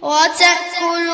我在哺乳。